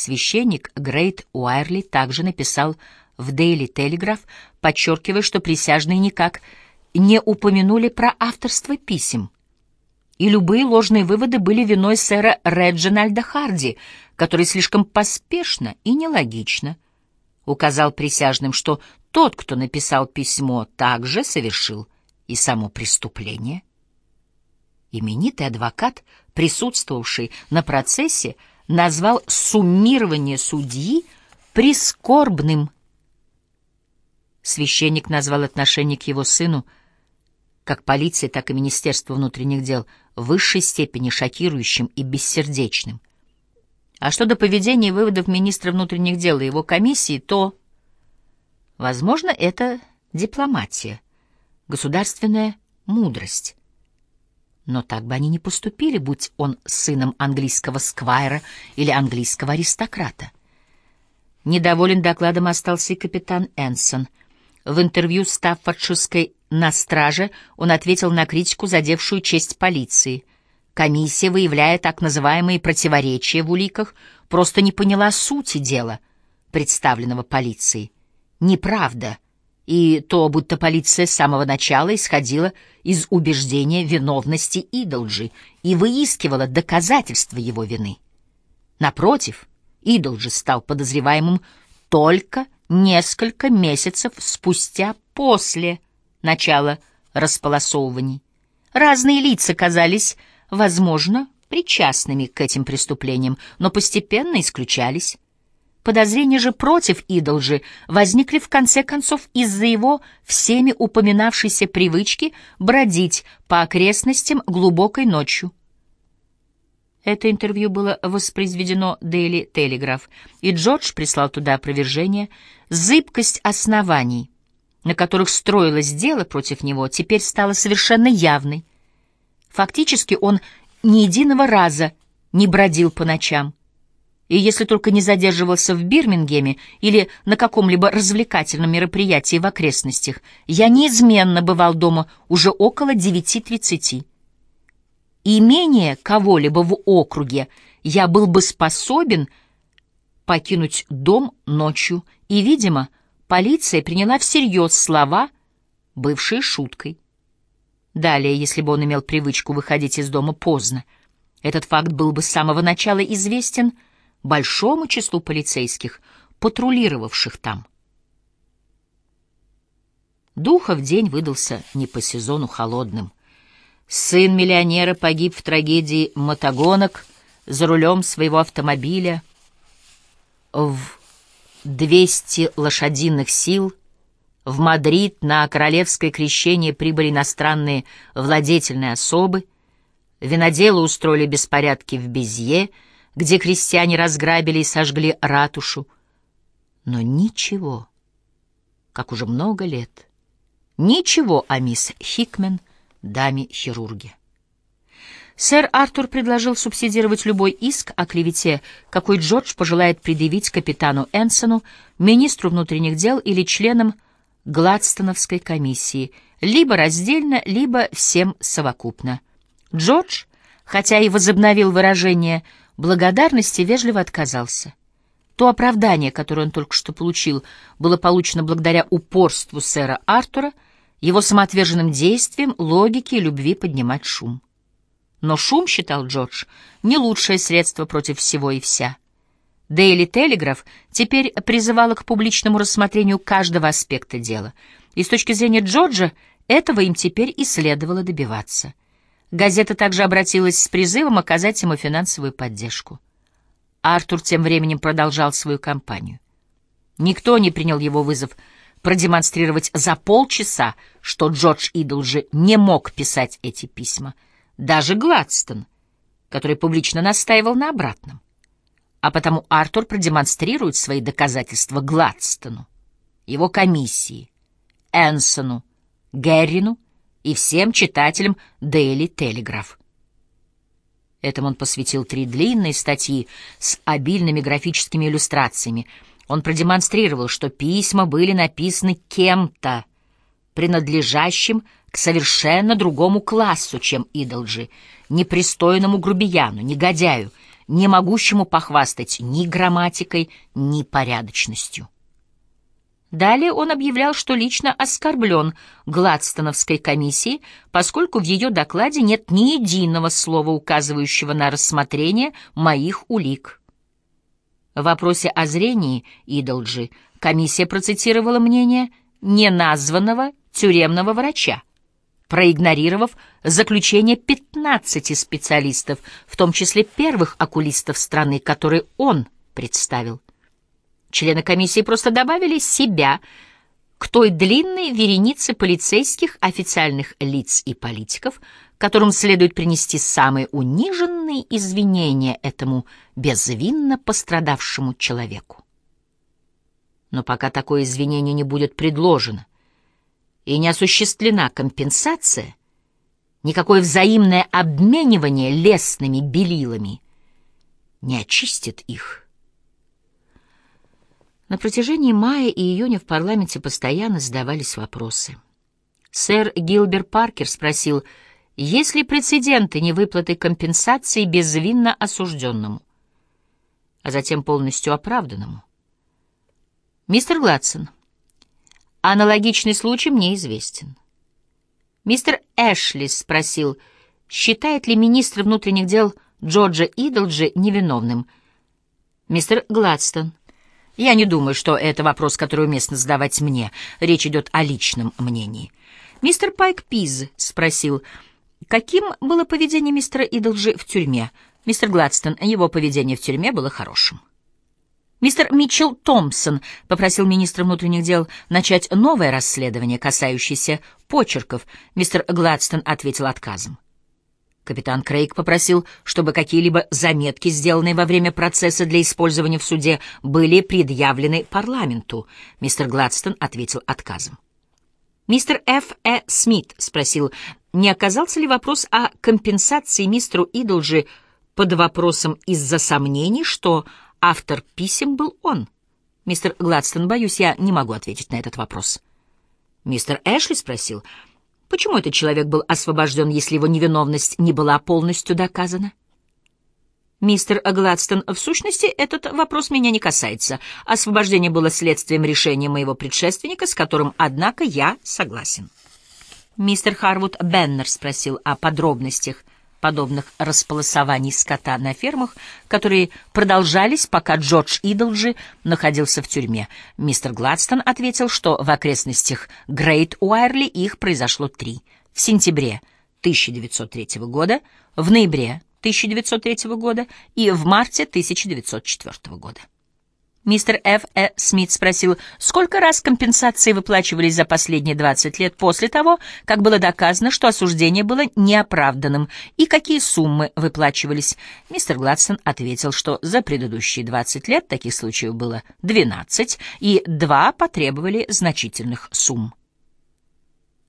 Священник Грейт Уайрли также написал в Daily Telegraph, подчеркивая, что присяжные никак не упомянули про авторство писем. И любые ложные выводы были виной сэра Реджинальда Харди, который слишком поспешно и нелогично указал присяжным, что тот, кто написал письмо, также совершил и само преступление. Именитый адвокат, присутствовавший на процессе, назвал суммирование судьи прискорбным. Священник назвал отношение к его сыну, как полиции, так и Министерству внутренних дел, в высшей степени шокирующим и бессердечным. А что до поведения и выводов министра внутренних дел и его комиссии, то, возможно, это дипломатия, государственная мудрость. Но так бы они не поступили, будь он сыном английского сквайра или английского аристократа. Недоволен докладом остался и капитан Энсон. В интервью Стаффордширской «На страже» он ответил на критику, задевшую честь полиции. Комиссия, выявляя так называемые противоречия в уликах, просто не поняла сути дела, представленного полицией. Неправда — и то, будто полиция с самого начала исходила из убеждения виновности Идолджи и выискивала доказательства его вины. Напротив, Идолджи стал подозреваемым только несколько месяцев спустя после начала располосовываний. Разные лица казались, возможно, причастными к этим преступлениям, но постепенно исключались. Подозрения же против Идолжи возникли в конце концов из-за его всеми упоминавшейся привычки бродить по окрестностям глубокой ночью. Это интервью было воспроизведено Daily Telegraph, и Джордж прислал туда опровержение. Зыбкость оснований, на которых строилось дело против него, теперь стала совершенно явной. Фактически он ни единого раза не бродил по ночам и если только не задерживался в Бирмингеме или на каком-либо развлекательном мероприятии в окрестностях, я неизменно бывал дома уже около 9.30. И менее кого-либо в округе я был бы способен покинуть дом ночью, и, видимо, полиция приняла всерьез слова, бывшие шуткой. Далее, если бы он имел привычку выходить из дома поздно, этот факт был бы с самого начала известен — большому числу полицейских, патрулировавших там. Духов день выдался не по сезону холодным. Сын миллионера погиб в трагедии мотогонок за рулем своего автомобиля в 200 лошадиных сил. В Мадрид на королевское крещение прибыли иностранные владетельные особы. Виноделы устроили беспорядки в Безье — где крестьяне разграбили и сожгли ратушу. Но ничего, как уже много лет, ничего о мисс Хикмен, даме-хирурге. Сэр Артур предложил субсидировать любой иск о клевете, какой Джордж пожелает предъявить капитану Энсону, министру внутренних дел или членам Гладстоновской комиссии, либо раздельно, либо всем совокупно. Джордж, хотя и возобновил выражение благодарности вежливо отказался. То оправдание, которое он только что получил, было получено благодаря упорству сэра Артура, его самоотверженным действиям, логике и любви поднимать шум. Но шум, считал Джордж, не лучшее средство против всего и вся. Дейли Телеграф теперь призывала к публичному рассмотрению каждого аспекта дела, и с точки зрения Джорджа этого им теперь и следовало добиваться. Газета также обратилась с призывом оказать ему финансовую поддержку. Артур тем временем продолжал свою кампанию. Никто не принял его вызов продемонстрировать за полчаса, что Джордж Идолжи не мог писать эти письма. Даже Гладстон, который публично настаивал на обратном. А потому Артур продемонстрирует свои доказательства Гладстону, его комиссии, Энсону, Геррину и всем читателям Daily Telegraph. Этому он посвятил три длинные статьи с обильными графическими иллюстрациями. Он продемонстрировал, что письма были написаны кем-то, принадлежащим к совершенно другому классу, чем Идолджи, непристойному грубияну, негодяю, не могущему похвастать ни грамматикой, ни порядочностью. Далее он объявлял, что лично оскорблен Гладстоновской комиссией, поскольку в ее докладе нет ни единого слова, указывающего на рассмотрение моих улик. В вопросе о зрении Идолджи комиссия процитировала мнение неназванного тюремного врача, проигнорировав заключение 15 специалистов, в том числе первых окулистов страны, которые он представил. Члены комиссии просто добавили себя к той длинной веренице полицейских, официальных лиц и политиков, которым следует принести самые униженные извинения этому безвинно пострадавшему человеку. Но пока такое извинение не будет предложено и не осуществлена компенсация, никакое взаимное обменивание лесными белилами не очистит их. На протяжении мая и июня в парламенте постоянно задавались вопросы. Сэр Гилбер Паркер спросил, есть ли прецеденты невыплаты компенсации безвинно осужденному, а затем полностью оправданному. Мистер Гладсон, аналогичный случай мне известен. Мистер Эшли спросил, считает ли министр внутренних дел Джорджа Идолджи невиновным. Мистер Гладстон, я не думаю, что это вопрос, который уместно задавать мне. Речь идет о личном мнении. Мистер Пайк Пиз спросил, каким было поведение мистера Идолджи в тюрьме. Мистер Гладстон, его поведение в тюрьме было хорошим. Мистер Митчелл Томпсон попросил министра внутренних дел начать новое расследование, касающееся почерков. Мистер Гладстон ответил отказом. Капитан Крейг попросил, чтобы какие-либо заметки, сделанные во время процесса для использования в суде, были предъявлены парламенту. Мистер Гладстон ответил отказом. Мистер Ф. Э. Смит спросил, не оказался ли вопрос о компенсации мистеру Идолджи под вопросом из-за сомнений, что автор писем был он. Мистер Гладстон, боюсь, я не могу ответить на этот вопрос. Мистер Эшли спросил, Почему этот человек был освобожден, если его невиновность не была полностью доказана? Мистер Гладстон, в сущности, этот вопрос меня не касается. Освобождение было следствием решения моего предшественника, с которым, однако, я согласен. Мистер Харвуд Беннер спросил о подробностях подобных располосований скота на фермах, которые продолжались, пока Джордж Идолджи находился в тюрьме. Мистер Гладстон ответил, что в окрестностях Грейт Уайрли их произошло три. В сентябре 1903 года, в ноябре 1903 года и в марте 1904 года. Мистер Ф. Э. Смит спросил, сколько раз компенсации выплачивались за последние 20 лет после того, как было доказано, что осуждение было неоправданным, и какие суммы выплачивались. Мистер Гладстон ответил, что за предыдущие 20 лет таких случаев было 12, и два потребовали значительных сумм.